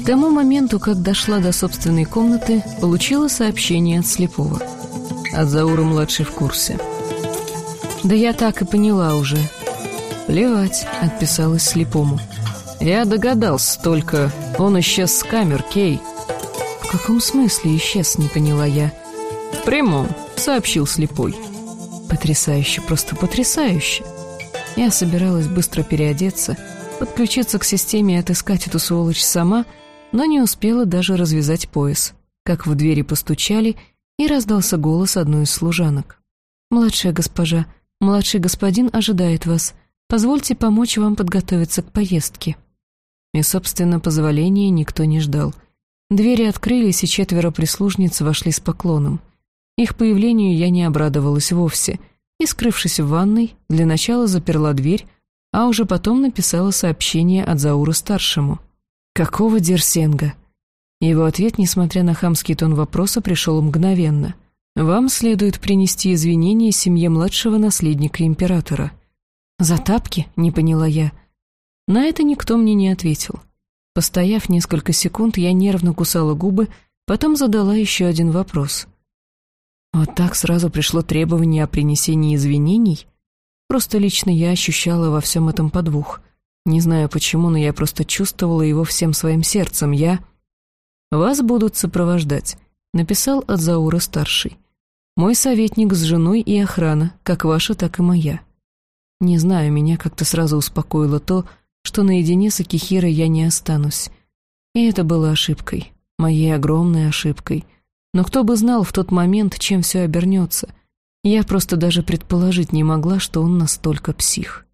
К тому моменту, как дошла до собственной комнаты, получила сообщение от слепого. От Заура-младшей в курсе. «Да я так и поняла уже». «Плевать», — отписалась слепому. «Я догадался, только он исчез с камер, Кей». «В каком смысле исчез?» — не поняла я. «В прямом», — сообщил слепой. «Потрясающе, просто потрясающе». Я собиралась быстро переодеться, подключиться к системе и отыскать эту сволочь сама, но не успела даже развязать пояс, как в двери постучали, и раздался голос одной из служанок. «Младшая госпожа, младший господин ожидает вас. Позвольте помочь вам подготовиться к поездке». И, собственно, позволения никто не ждал. Двери открылись, и четверо прислужниц вошли с поклоном. Их появлению я не обрадовалась вовсе, и, скрывшись в ванной, для начала заперла дверь, а уже потом написала сообщение от Заура-старшему. «Какого Дерсенга?» Его ответ, несмотря на хамский тон вопроса, пришел мгновенно. «Вам следует принести извинения семье младшего наследника императора». «За тапки?» — не поняла я. На это никто мне не ответил. Постояв несколько секунд, я нервно кусала губы, потом задала еще один вопрос. Вот так сразу пришло требование о принесении извинений? Просто лично я ощущала во всем этом подвох. Не знаю почему, но я просто чувствовала его всем своим сердцем. Я... «Вас будут сопровождать», — написал Адзаура-старший. «Мой советник с женой и охрана, как ваша, так и моя». Не знаю, меня как-то сразу успокоило то, что наедине с Акихирой я не останусь. И это было ошибкой, моей огромной ошибкой. Но кто бы знал в тот момент, чем все обернется. Я просто даже предположить не могла, что он настолько псих.